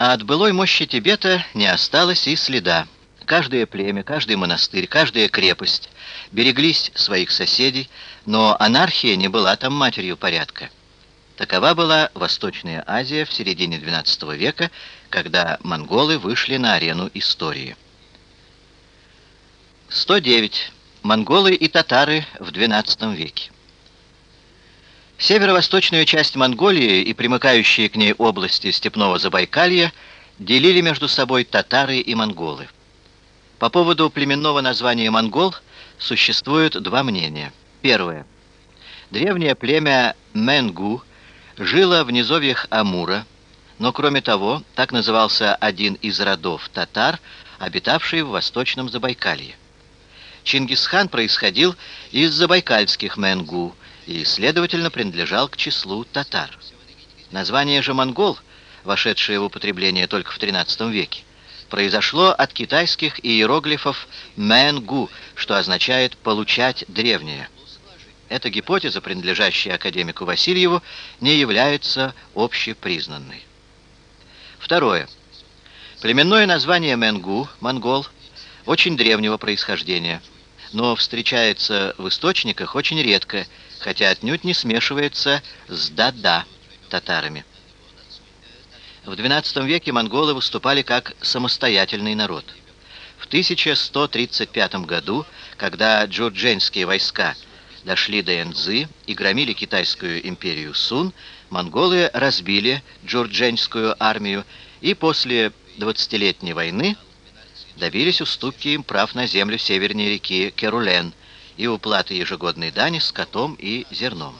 А от былой мощи Тибета не осталось и следа. Каждое племя, каждый монастырь, каждая крепость береглись своих соседей, но анархия не была там матерью порядка. Такова была Восточная Азия в середине XII века, когда монголы вышли на арену истории. 109. Монголы и татары в XII веке. Северо-восточную часть Монголии и примыкающие к ней области степного Забайкалья делили между собой татары и монголы. По поводу племенного названия монгол существуют два мнения. Первое. Древнее племя Менгу жило в низовьях Амура, но кроме того, так назывался один из родов татар, обитавший в Восточном Забайкалье. Чингисхан происходил из забайкальских Менгу и, следовательно, принадлежал к числу татар. Название же монгол, вошедшее в употребление только в XIII веке, произошло от китайских иероглифов «мэнгу», что означает «получать древнее». Эта гипотеза, принадлежащая академику Васильеву, не является общепризнанной. Второе. Племенное название Менгу, монгол, очень древнего происхождения, но встречается в источниках очень редко, хотя отнюдь не смешивается с Дада татарами. В XII веке монголы выступали как самостоятельный народ. В 1135 году, когда джурдженские войска дошли до Энзы и громили китайскую империю Сун, монголы разбили джурдженскую армию и после 20-летней войны добились уступки им прав на землю севернее реки Керулен и уплаты ежегодной дани с котом и зерном.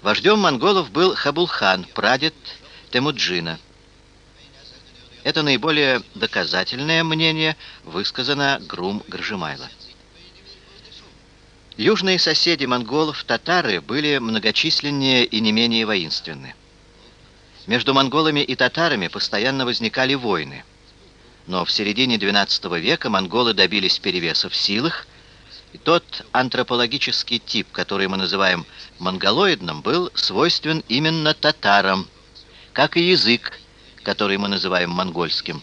Вождем монголов был Хабулхан, прадед Темуджина. Это наиболее доказательное мнение высказано Грум Гржимайло. Южные соседи монголов, татары, были многочисленнее и не менее воинственны. Между монголами и татарами постоянно возникали войны. Но в середине XII века монголы добились перевеса в силах, и тот антропологический тип, который мы называем монголоидным, был свойствен именно татарам – как и язык, который мы называем монгольским.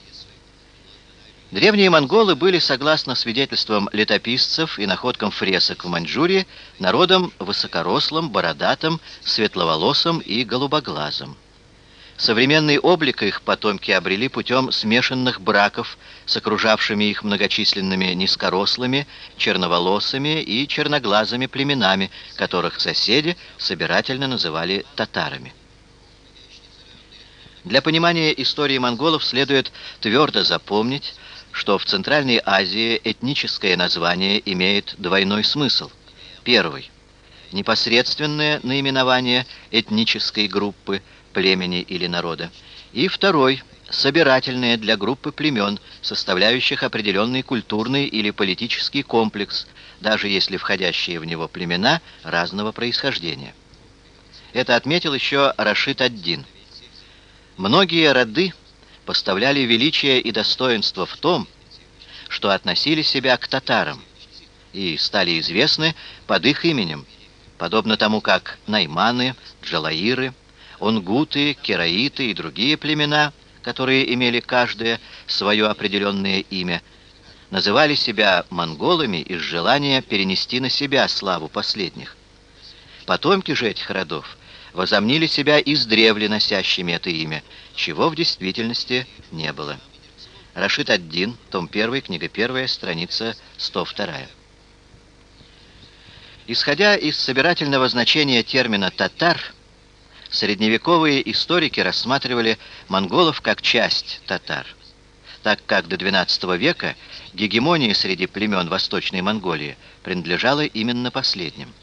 Древние монголы были, согласно свидетельствам летописцев и находкам фресок в Маньчжурии, народом высокорослым, бородатым, светловолосым и голубоглазым. Современный облик их потомки обрели путем смешанных браков с окружавшими их многочисленными низкорослыми, черноволосыми и черноглазыми племенами, которых соседи собирательно называли татарами. Для понимания истории монголов следует твердо запомнить, что в Центральной Азии этническое название имеет двойной смысл. Первый – непосредственное наименование этнической группы, племени или народа. И второй – собирательное для группы племен, составляющих определенный культурный или политический комплекс, даже если входящие в него племена разного происхождения. Это отметил еще Рашид ад-Дин – Многие роды поставляли величие и достоинство в том, что относили себя к татарам и стали известны под их именем, подобно тому, как найманы, джалаиры, онгуты, кераиты и другие племена, которые имели каждое свое определенное имя, называли себя монголами из желания перенести на себя славу последних. Потомки же этих родов возомнили себя издревле носящими это имя, чего в действительности не было. Рашид ад-Дин, том 1, книга 1, страница 102. Исходя из собирательного значения термина «татар», средневековые историки рассматривали монголов как часть татар, так как до XII века гегемония среди племен Восточной Монголии принадлежала именно последним.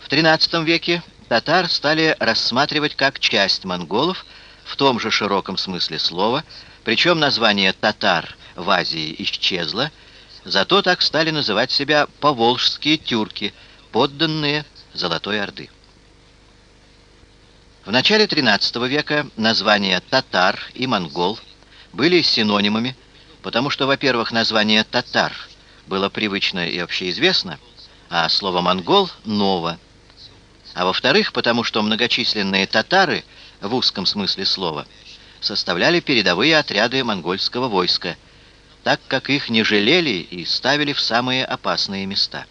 В XIII веке татар стали рассматривать как часть монголов в том же широком смысле слова, причем название «татар» в Азии исчезло, зато так стали называть себя поволжские тюрки, подданные Золотой Орды. В начале XIII века названия «татар» и «монгол» были синонимами, потому что, во-первых, название «татар» было привычно и общеизвестно, а слово «монгол» — ново, а во-вторых, потому что многочисленные татары, в узком смысле слова, составляли передовые отряды монгольского войска, так как их не жалели и ставили в самые опасные места.